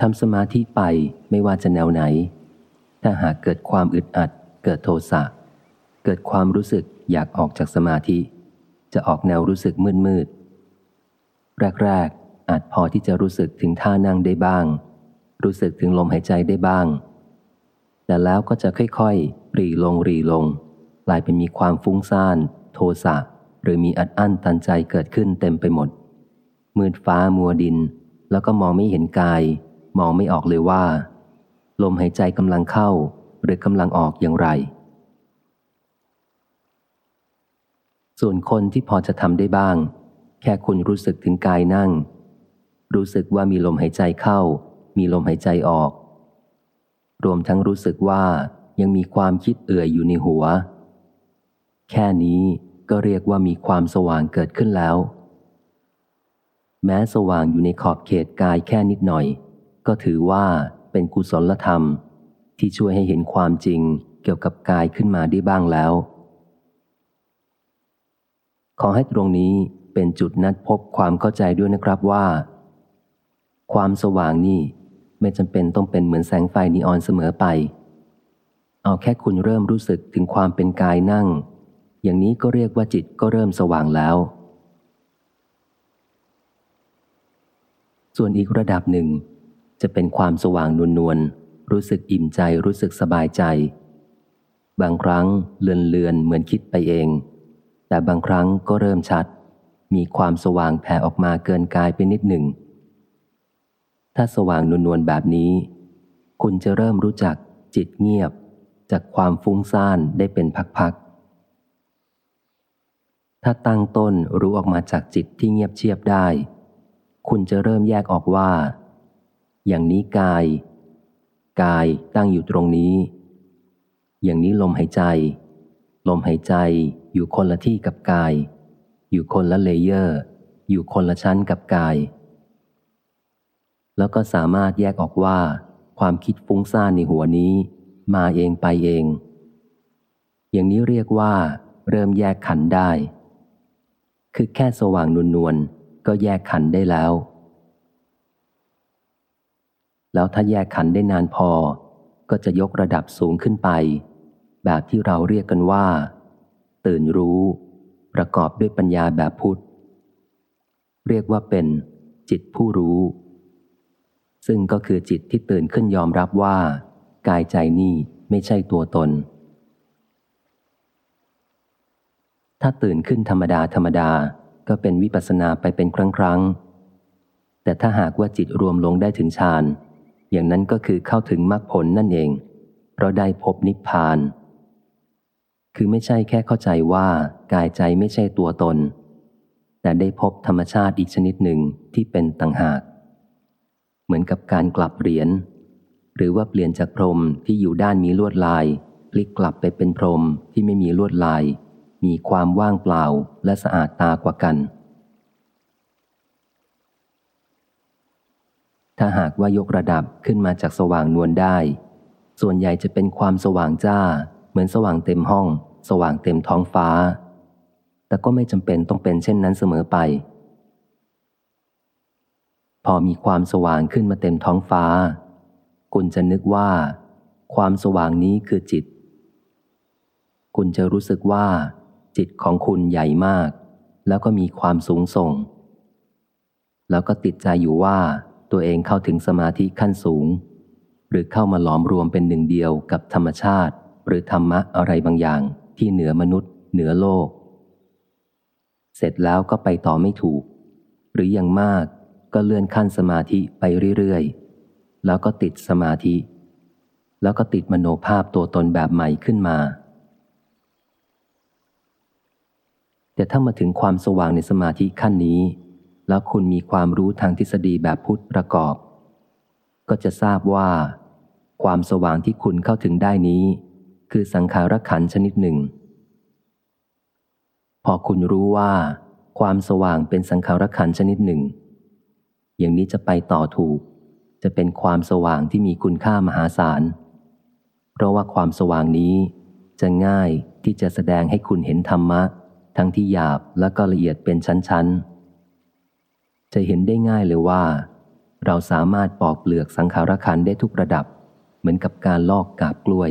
ทำสมาธิไปไม่ว่าจะแนวไหน ถ้าหากเกิดความอึดอัด เกิดโทสะ เกิดความรู้สึกอยากออกจากสมาธิ จะออกแนวรู้สึกมืดมืดแรกๆ อาจพอที่จะรู้สึกถึงท่านั่งได้บ้าง รู้สึกถึงลมหายใจได้บ้าง แต่แล้วก็จะค่อยๆ รีลงรีลง กลายเป็นมีความฟุ้งซ่าน โทสะ หรือมีอัดอั้นตันใจเกิดขึ้นเต็มไปหมด มืดฟ้ามัวดิน แล้วก็มองไม่เห็นกาย มองไม่ออกเลยว่า ลมหายใจกำลังเข้าหรือกำลังออกอย่างไร ส่วนคนที่พอจะทำได้บ้าง แค่คุณรู้สึกถึงกายนั่ง รู้สึกว่ามีลมหายใจเข้า มีลมหายใจออก รวมทั้งรู้สึกว่ายังมีความคิดเอื่อยอยู่ในหัว แค่นี้ก็เรียกว่ามีความสว่างเกิดขึ้นแล้ว แม้สว่างอยู่ในขอบเขตกายแค่นิดหน่อย ก็ถือว่าเป็นกุศลธรรม ที่ช่วยให้เห็นความจริงเกี่ยวกับกายขึ้นมาได้บ้างแล้ว ขอให้ตรงนี้เป็นจุดนัดพบความเข้าใจด้วยนะครับว่า ความสว่างนี่ไม่จำเป็นต้องเป็นเหมือนแสงไฟนีออนเสมอไป เอาแค่คุณเริ่มรู้สึกถึงความเป็นกายนั่ง อย่างนี้ก็เรียกว่าจิตก็เริ่มสว่างแล้ว ส่วนอีกระดับหนึ่ง จะเป็นความสว่างนวลนวลรู้สึกอิ่มใจรู้สึกสบายใจ บางครั้งเลือนเลือนเหมือนคิดไปเอง แต่บางครั้งก็เริ่มชัด มีความสว่างแผ่ออกมาเกินกายไปนิดหนึ่ง ถ้าสว่างนวลนวลแบบนี้ คุณจะเริ่มรู้จักจิตเงียบ จากความฟุ้งซ่านได้เป็นพักๆ ถ้าตั้งต้นรู้ออกมาจากจิตที่เงียบเชียบได้ คุณจะเริ่มแยกออกว่า อย่างนี้กาย กายตั้งอยู่ตรงนี้ อย่างนี้ลมหายใจ ลมหายใจอยู่คนละที่กับกาย อยู่คนละเลเยอร์ อยู่คนละชั้นกับกาย แล้วก็สามารถแยกออกว่า ความคิดฟุ้งซ่านในหัวนี้ มาเองไปเอง อย่างนี้เรียกว่า เริ่มแยกขันได้ คือแค่สว่างนวลนวลก็แยกขันได้แล้ว แล้วถ้าแยกขันได้นานพอ ก็จะยกระดับสูงขึ้นไป แบบที่เราเรียกกันว่า ตื่นรู้ ประกอบด้วยปัญญาแบบพุทธ เรียกว่าเป็น จิตผู้รู้ ซึ่งก็คือจิตที่ตื่นขึ้นยอมรับว่า กายใจนี่ไม่ใช่ตัวตน ถ้าตื่นขึ้นธรรมดาธรรมดาก็เป็นวิปัสนาไปเป็นครั้งครั้งแต่ถ้าหากว่าจิตรวมลงได้ถึงฌาน อย่างนั้นก็คือเข้าถึงมรรคผลนั่นเอง เพราะได้พบนิพพาน คือไม่ใช่แค่เข้าใจว่ากายใจไม่ใช่ตัวตน แต่ได้พบธรรมชาติอีกชนิดหนึ่งที่เป็นต่างหาก เหมือนกับการกลับเหรียญหรือว่าเปลี่ยนจากพรมที่อยู่ด้านมีลวดลายพลิกกลับไปเป็นพรมที่ไม่มีลวดลาย มีความว่างเปล่าและสะอาดตากว่ากัน ถ้าหากว่ายกระดับขึ้นมาจากสว่างนวลได้ ส่วนใหญ่จะเป็นความสว่างจ้า เหมือนสว่างเต็มห้อง สว่างเต็มท้องฟ้า แต่ก็ไม่จำเป็นต้องเป็นเช่นนั้นเสมอไป พอมีความสว่างขึ้นมาเต็มท้องฟ้า คุณจะนึกว่า ความสว่างนี้คือจิต คุณจะรู้สึกว่า จิตของคุณใหญ่มาก แล้วก็มีความสูงส่ง แล้วก็ติดใจอยู่ว่า ตัวเองเข้าถึงสมาธิขั้นสูง หรือเข้ามาหลอมรวมเป็นหนึ่งเดียวกับธรรมชาติ หรือธรรมะอะไรบางอย่างที่เหนือมนุษย์ เหนือโลก เสร็จแล้วก็ไปต่อไม่ถูก หรืออย่างมากก็เลื่อนขั้นสมาธิไปเรื่อยๆ แล้วก็ติดสมาธิ แล้วก็ติดมโนภาพตัวตนแบบใหม่ขึ้นมา แต่ถ้ามาถึงความสว่างในสมาธิขั้นนี้ แล้วคุณมีความรู้ทางทฤษฎีแบบพุทธประกอบ ก็จะทราบว่า ความสว่างที่คุณเข้าถึงได้นี้ คือสังขารขันชนิดหนึ่ง พอคุณรู้ว่า ความสว่างเป็นสังขารขันชนิดหนึ่ง อย่างนี้จะไปต่อถูก จะเป็นความสว่างที่มีคุณค่ามหาศาล เพราะว่าความสว่างนี้จะง่ายที่จะแสดงให้คุณเห็นธรรมะ ทั้งที่หยาบและก็ละเอียดเป็นชั้นๆ จะเห็นได้ง่ายเลยว่า เราสามารถปอกเปลือกสังขารขันได้ทุกระดับ เหมือนกับการลอกกาบกล้วย